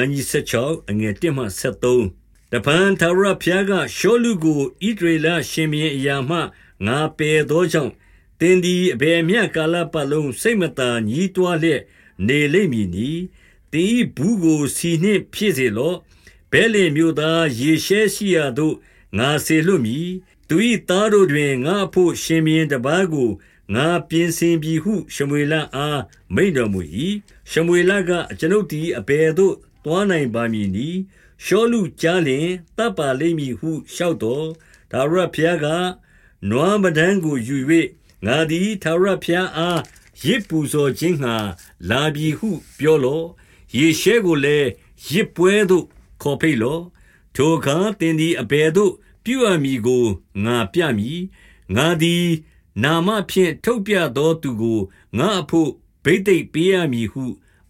န်းကြီး16အငယ်1မှ73တပန်သာရဖျားကရှောလူကိုဣဒရေလရှင်ဘီအရာမှငါပယ်သောကြောင့်တင်းဒီအဘယ်မြကာလပတ်လုံးစိတ်မသာညီးတွားလျက်နေလိမ့်မည်နီတင်းဤဘူးကိုစီနှင့်ဖြည့်စေလော့ဘဲလင်မြို့သားရေရှဲရှိရာသို့ငါစေလွတ်မည်သူ၏သားတို့တွင်ငါအဖို့ရှင်ဘီတပားကိုငါပြင်ဆင်ပြီဟုရှမွေလအားမိန်တော်မူ၏ရှမွေလကအကျွန်ုပ်သည်အဘယ်သို့ တွားနိုင်ပါမည်နည်းရှောလူကြားလျင်တပ်ပါလိမ့်မည်ဟုလျှောက်တော်ဒါရဖျားကနွားမဒန်းကိုယူ၍ငါသည်သာရဖျားအားရစ်ပူဇော်ခြင်းငှာလာပြီဟုပြောလော့ယေရှဲကိုလည်းရစ်ပွဲသို့ခေါ်ဖိတ်လော့ထိုအခါတင်သည်အဘယ်သို့ ပြုအပ်မည်ကိုငါပြမည်ငါသည် နာမဖြင့်ထုတ်ပြသောသူကိုငါအဖို့ဗိသိက်ပေးရမည်ဟု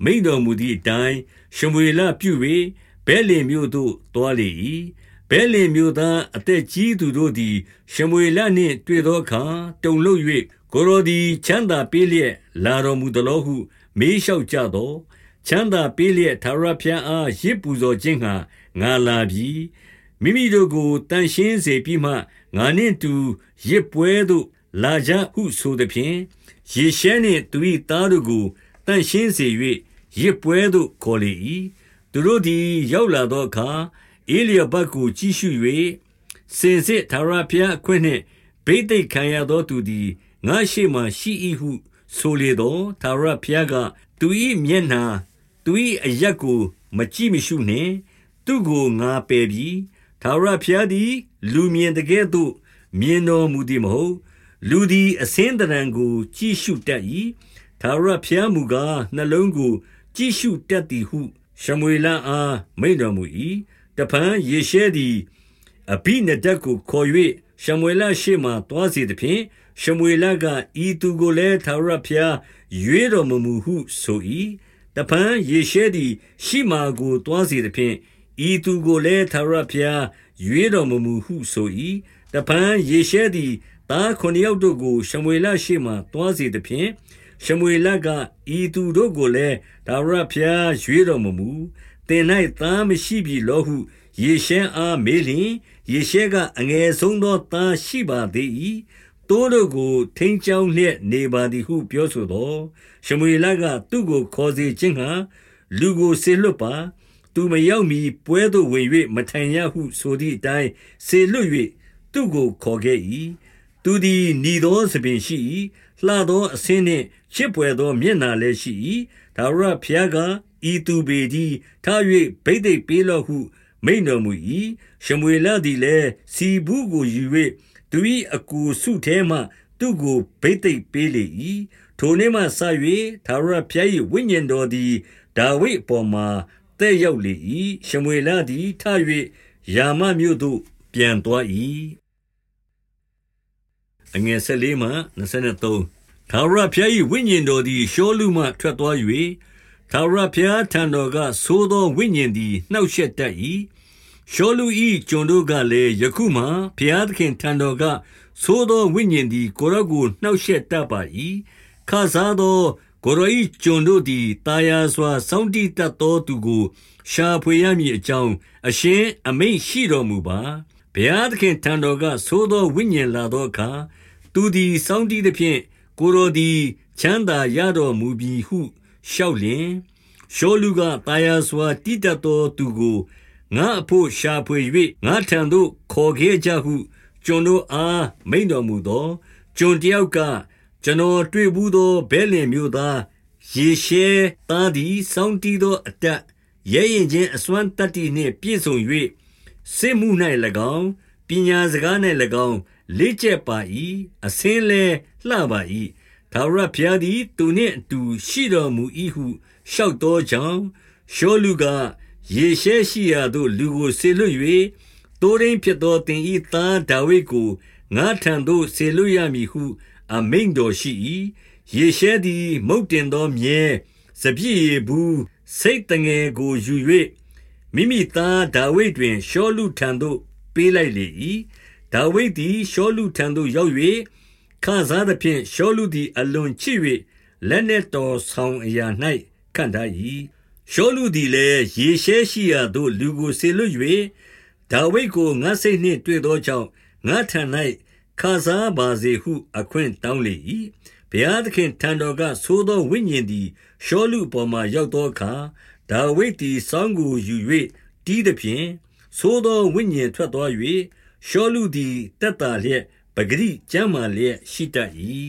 မိန်တော်မူသည့်အတိုင်းရှမွေလပြု၍ဘဲလင်မြို့သို့တွားလေ၏ဘဲလင်မြို့သားအသက်ကြီးသူတို့သည် ရှမွေလနှင့်တွေ့သောအခါတုန်လှုပ်၍ကိုရိုဒီချမ်းသာပေးလျက်လာတော်မူသလိုဟု မေးလျှောက်ကြသောချမ်းသာပေးလျက်သာရဖျံအားရစ်ပူဇော်ခြင်းငှာငါလာပြီမိမိတို့ကိုတန်ရှင်းစေပြီးမှငါနှင့်တူရစ်ပွဲသို့လာကြဟုဆိုသည်ဖြင့်ယေရှဲနှင့်သူ၏သားတို့ကိုတန်ရှင်းစေ၍ ရစ်ပွဲသို့ခေါ်လေ၏သူတို့သည် ရောက်လာသောအခါအေလျဘတ်ကိုကြည့်ရှု၍စင်စစ်သာရဖျားအခွင့်နှင့်ဗိသိက်ခံရသောသူသည်ငါရှိမှရှိ၏ဟုဆိုလေသောသာရဖျားကသူ၏မျက်နှာသူ၏အရက်ကို မကြည့်မရှုနှင့်သူကိုငါပယ်ပြီးသာရဖျားသည် လူမြင်တကဲ့သို့ မြင်တော်မူသည်မဟုတ် လူသည်အစင်းတရံကို ကြည့်ရှုတတ်၏သာရဖျားမူကားနှလုံးကို ကြည့်ရှုတတ်သည်ဟု ရှမွေလအားမိန်တော်မူ၏တဖန်ယေရှဲသည်အဘိနဒတ်ကိုခေါ်၍ရှမွေလရှေ့မှတွားစေသဖြင့်ရှမွေလကဤသူကိုလည်းသာရဖျားရွေးတော်မမူဟုဆို၏တဖန်ယေရှဲသည်ရှိမာကိုတွားစေသဖြင့်ဤသူကိုလည်းသာရဖျားရွေးတော်မမူဟုဆို၏တဖန်ယေရှဲသည်သားခုနှစ်ယောက်တို့ကိုရှမွေလရှေ့မှတွားစေသဖြင့် ရှမွေလကဤသူတို့ကိုလည်းဒါဝရဖျားရွေးတော်မမူတင်၌သားမရှိပြီလောဟုယေရှဲအားမေးလျင်ယေရှဲကအငယ်ဆုံးသောသားရှိပါသေး၏တိုးတို့ကိုထိန်ချောင်းလျက်နေပါသည်ဟုပြောဆိုသောရှမွေလကသူ့ကိုခေါ်စေခြင်းဟာလူကိုဆေလွတ်ပါ သူမရောက်မီပွဲသို့ဝင်၍မထိုင်ရဟုဆိုသည့်အတိုင်းဆေလွတ်၍သူ့ကိုခေါ်ခဲ့၏ သူသည်ညီသောသပင်ရှိ၏လှသောအဆင်းနှင့်ချစ်ပွယ်သောမျက်နာလည်းရှိ၏ဒါဝရဖျားကဤသူပေသည်ထား၍ဗိသိက်ပေးလော့ဟု မိန်တော်မူ၏ရှမွေလသည်လည်းစီဘူးကိုယူ၍သူ၏အကူစုထဲမှသူ့ကိုဗိသိက်ပေးလေ၏ထိုနေ့မှစ၍ဒါဝရဖျား၏ဝိညာဉ်တော်သည်ဒါဝိဒ်အပေါ်မှာတဲ့ရောက်လေ၏ရှမွေလသည်ထ၍ယာမမြို့သို့ပြန်သွား၏ အငယ်၁၄မှ23သာရဖျား၏ဝိညာဉ်တော်သည်ရှောလူမှထွက်သွား၍သာရဖျားထံတော်ကသိုးသောဝိညာဉ်သည်နှောက်ရှက်တတ်၏ရှောလူ၏ကျွန်တို့ကလည်းယခုမှဘုရားသခင်ထံတော်ကသိုးသောဝိညာဉ်သည်ကိုရော့ကိုနှောက်ရှက်တတ်ပါ၏ခါစားသောကိုရော၏ကျွန်တို့သည်တာယာစွာစောင့်တည်တတ်သောသူကို ရှာဖွေရမည်အကြောင်းအရှင်အမိန့်ရှိတော်မူပါဘုရားသခင်ထံတော်ကသိုးသောဝိညာဉ်လာသောအခါ သူသည်စောင်းတီးသဖြင့်ကိုရိုသည် ချမ်းသာရတော်မူပြီဟုလျှောက်လျင်ရှောလူကတာယာစွာတိတတ်သောသူကိုငါအဖို့ရှာဖွေ၍ငါထံသို့ခေါ်ခဲ့ကြဟုကျွန်တို့အားမိန်တော်မူသောကျွန်တယောက်ကကျွန်တော်တွေ့ဘူးသောဘဲလင်မျိုးသားရေရှဲသားသည်စောင်းတီးသောအတက်ရဲရင်ချင်းအစွမ်းတတ္တိနှင့်ပြည့်စုံ၍စစ်မှု၌၎င်းပညာစကား၌၎င်း လေ့ကျက်ပါ၏အစင်းလဲလှပါ၏သာရဘုရားသည်သူနှင့်အတူရှိတော်မူ၏ဟုလျှောက်သောကြောင့်ရှောလူကယေရှဲရှိရာသို့လူကိုဆေလွတ်၍တိုးရင်းဖြစ်သောတင်ဤသားဒါဝိဒ်ကိုငါထံသို့ဆေလွတ်ရမည်ဟု အမိန်တော်ရှိ၏ယေရှဲသည် မုတ်တင်သောမြဲစပြည့်ရဘူးစိတ်တငယ်ကိုယူ၍မိမိသားဒါဝိဒ်တွင်ရှောလူထံသို့ပေးလိုက်လေ၏ ဒါဝိဒ်သည်ရှောလုထံသို့ရောက်၍ခံစားသဖြင့်ရှောလုသည်အလွန်ချစ်၍လက်နှင့်တော်ဆောင်အရာ၌ခန့်ထား၏ရှောလုသည်လည်းရေရှဲရှိရာသို့လူကိုစေလွတ်၍ဒါဝိဒ်ကိုငါစိတ်နှင့်တွေ့သောကြောင့်ငါထံ၌ခါစားပါစေဟု အခွင့်တောင်းလေ၏ဘုရားသခင်ထံတော်ကသိုးသောဝိညာဉ်သည်ရှောလုပေါ်မှရောက်သောအခါဒါဝိဒ်သည်စောင်းကိုယူ၍တီးသည်ဖြင့်သိုးသောဝိညာဉ်ထွက်သွား၍ ရှောလုသည်တက်တာလျက်ပဂရိကျမ်းမာလျက်ရှိတတ်၏